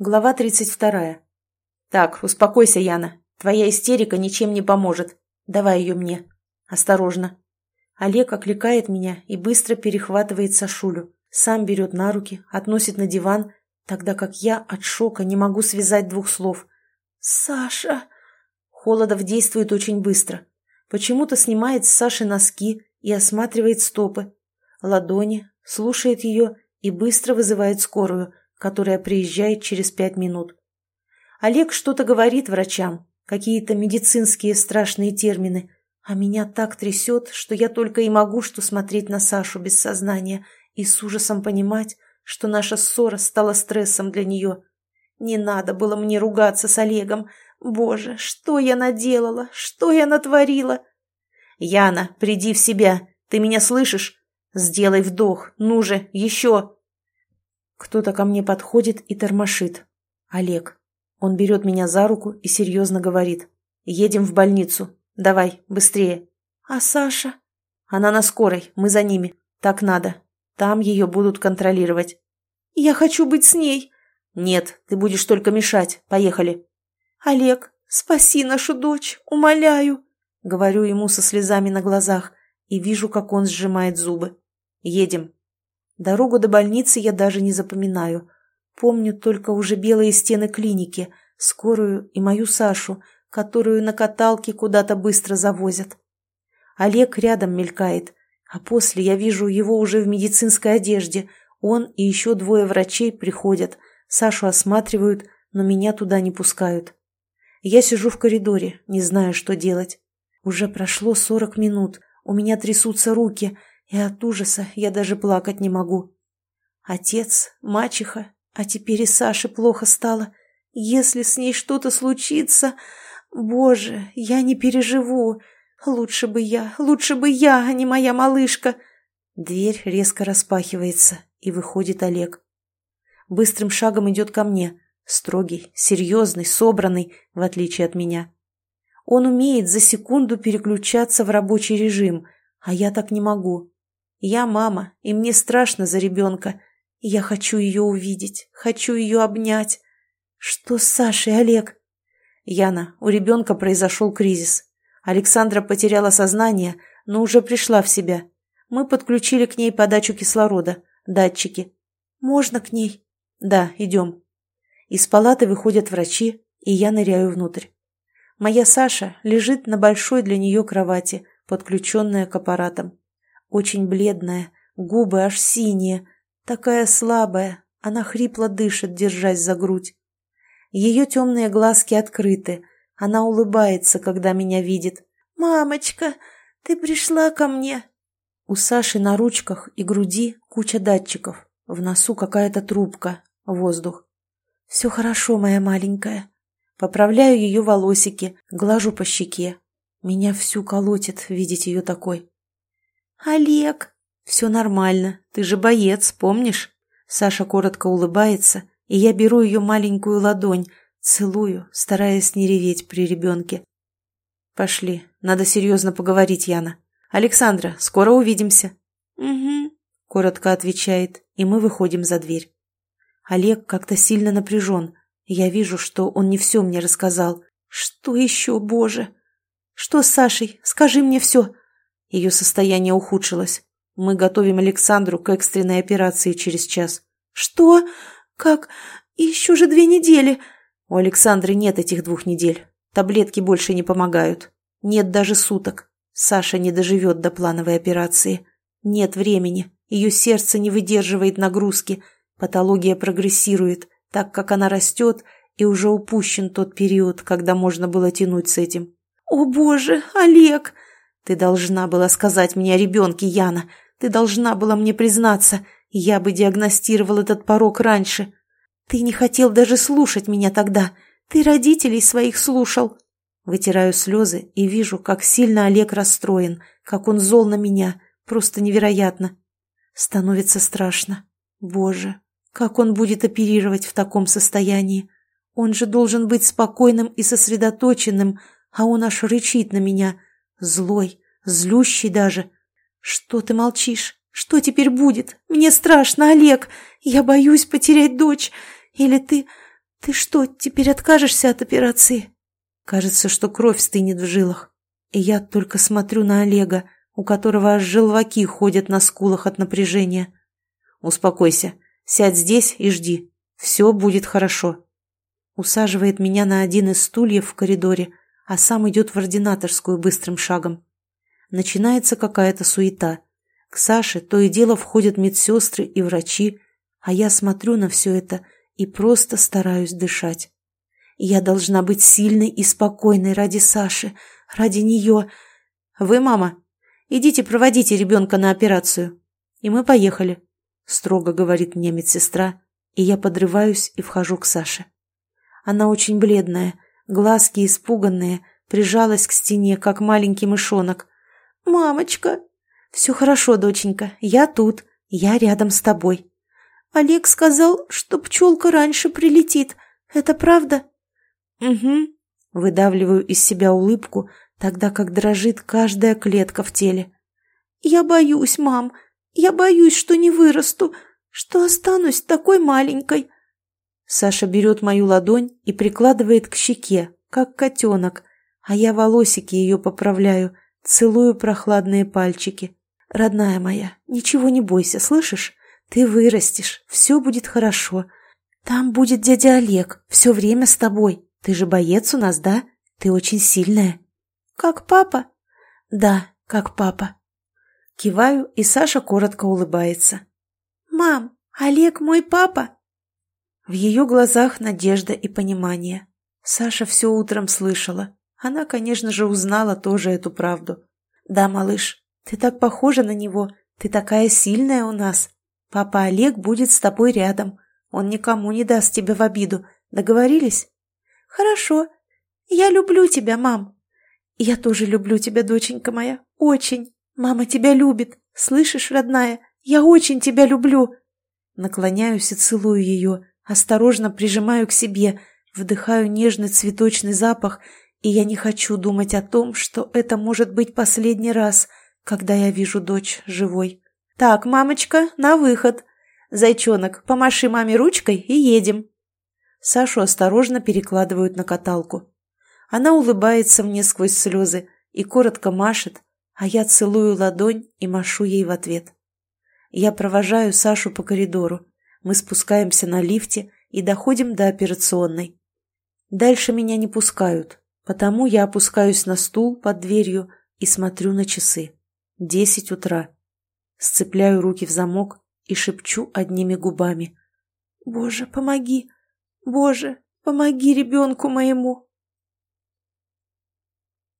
Глава 32. «Так, успокойся, Яна. Твоя истерика ничем не поможет. Давай ее мне. Осторожно». Олег окликает меня и быстро перехватывает Сашулю. Сам берет на руки, относит на диван, тогда как я от шока не могу связать двух слов. «Саша!» Холодов действует очень быстро. Почему-то снимает с Саши носки и осматривает стопы, ладони, слушает ее и быстро вызывает скорую – которая приезжает через пять минут. Олег что-то говорит врачам, какие-то медицинские страшные термины, а меня так трясет, что я только и могу что смотреть на Сашу без сознания и с ужасом понимать, что наша ссора стала стрессом для нее. Не надо было мне ругаться с Олегом. Боже, что я наделала? Что я натворила? Яна, приди в себя. Ты меня слышишь? Сделай вдох. Ну же, еще. Кто-то ко мне подходит и тормошит. Олег. Он берет меня за руку и серьезно говорит. «Едем в больницу. Давай, быстрее». «А Саша?» «Она на скорой. Мы за ними. Так надо. Там ее будут контролировать». «Я хочу быть с ней». «Нет, ты будешь только мешать. Поехали». «Олег, спаси нашу дочь. Умоляю». Говорю ему со слезами на глазах и вижу, как он сжимает зубы. «Едем». Дорогу до больницы я даже не запоминаю. Помню только уже белые стены клиники, скорую и мою Сашу, которую на каталке куда-то быстро завозят. Олег рядом мелькает, а после я вижу его уже в медицинской одежде. Он и еще двое врачей приходят, Сашу осматривают, но меня туда не пускают. Я сижу в коридоре, не знаю, что делать. Уже прошло сорок минут, у меня трясутся руки, и от ужаса я даже плакать не могу. Отец, мачеха, а теперь и Саше плохо стало. Если с ней что-то случится... Боже, я не переживу. Лучше бы я, лучше бы я, а не моя малышка. Дверь резко распахивается, и выходит Олег. Быстрым шагом идет ко мне, строгий, серьезный, собранный, в отличие от меня. Он умеет за секунду переключаться в рабочий режим, а я так не могу. Я мама, и мне страшно за ребенка. Я хочу ее увидеть, хочу ее обнять. Что с Сашей, Олег? Яна, у ребенка произошел кризис. Александра потеряла сознание, но уже пришла в себя. Мы подключили к ней подачу кислорода, датчики. Можно к ней? Да, идем. Из палаты выходят врачи, и я ныряю внутрь. Моя Саша лежит на большой для нее кровати, подключенная к аппаратам. Очень бледная, губы аж синие, такая слабая, она хрипло дышит, держась за грудь. Ее темные глазки открыты, она улыбается, когда меня видит. «Мамочка, ты пришла ко мне?» У Саши на ручках и груди куча датчиков, в носу какая-то трубка, воздух. «Все хорошо, моя маленькая». Поправляю ее волосики, глажу по щеке. Меня всю колотит видеть ее такой. «Олег!» «Все нормально. Ты же боец, помнишь?» Саша коротко улыбается, и я беру ее маленькую ладонь, целую, стараясь не реветь при ребенке. «Пошли. Надо серьезно поговорить, Яна. Александра, скоро увидимся». «Угу», — коротко отвечает, и мы выходим за дверь. Олег как-то сильно напряжен. Я вижу, что он не все мне рассказал. Что еще, Боже? Что с Сашей? Скажи мне все. Ее состояние ухудшилось. Мы готовим Александру к экстренной операции через час. Что? Как? Еще же две недели. У Александры нет этих двух недель. Таблетки больше не помогают. Нет даже суток. Саша не доживет до плановой операции. Нет времени. Ее сердце не выдерживает нагрузки. Патология прогрессирует, так как она растет, и уже упущен тот период, когда можно было тянуть с этим. «О боже, Олег!» Ты должна была сказать мне о ребенке, Яна. Ты должна была мне признаться. Я бы диагностировал этот порог раньше. Ты не хотел даже слушать меня тогда. Ты родителей своих слушал. Вытираю слезы и вижу, как сильно Олег расстроен, как он зол на меня. Просто невероятно. Становится страшно. Боже, как он будет оперировать в таком состоянии? Он же должен быть спокойным и сосредоточенным, а он аж рычит на меня – Злой, злющий даже. Что ты молчишь? Что теперь будет? Мне страшно, Олег. Я боюсь потерять дочь. Или ты... Ты что, теперь откажешься от операции?» Кажется, что кровь стынет в жилах. И я только смотрю на Олега, у которого аж желваки ходят на скулах от напряжения. «Успокойся. Сядь здесь и жди. Все будет хорошо». Усаживает меня на один из стульев в коридоре, а сам идет в ординаторскую быстрым шагом. Начинается какая-то суета. К Саше то и дело входят медсестры и врачи, а я смотрю на все это и просто стараюсь дышать. Я должна быть сильной и спокойной ради Саши, ради нее. Вы, мама, идите проводите ребенка на операцию. И мы поехали, строго говорит мне медсестра, и я подрываюсь и вхожу к Саше. Она очень бледная, глазки испуганные, прижалась к стене, как маленький мышонок. «Мамочка!» «Все хорошо, доченька, я тут, я рядом с тобой». «Олег сказал, что пчелка раньше прилетит. Это правда?» «Угу». Выдавливаю из себя улыбку, тогда как дрожит каждая клетка в теле. «Я боюсь, мам. Я боюсь, что не вырасту, что останусь такой маленькой». Саша берет мою ладонь и прикладывает к щеке, как котенок, а я волосики ее поправляю, целую прохладные пальчики. «Родная моя, ничего не бойся, слышишь? Ты вырастешь, все будет хорошо. Там будет дядя Олег, все время с тобой. Ты же боец у нас, да? Ты очень сильная». «Как папа?» «Да, как папа». Киваю, и Саша коротко улыбается. «Мам, Олег мой папа?» В ее глазах надежда и понимание. Саша все утром слышала. Она, конечно же, узнала тоже эту правду. «Да, малыш, ты так похожа на него. Ты такая сильная у нас. Папа Олег будет с тобой рядом. Он никому не даст тебя в обиду. Договорились?» «Хорошо. Я люблю тебя, мам». «Я тоже люблю тебя, доченька моя. Очень. Мама тебя любит. Слышишь, родная? Я очень тебя люблю». Наклоняюсь и целую ее, осторожно прижимаю к себе, вдыхаю нежный цветочный запах, и я не хочу думать о том, что это может быть последний раз, когда я вижу дочь живой. «Так, мамочка, на выход. Зайчонок, помаши маме ручкой и едем». Сашу осторожно перекладывают на каталку. Она улыбается мне сквозь слезы и коротко машет, а я целую ладонь и машу ей в ответ. Я провожаю Сашу по коридору. Мы спускаемся на лифте и доходим до операционной. Дальше меня не пускают, потому я опускаюсь на стул под дверью и смотрю на часы. Десять утра. Сцепляю руки в замок и шепчу одними губами. «Боже, помоги! Боже, помоги ребенку моему!»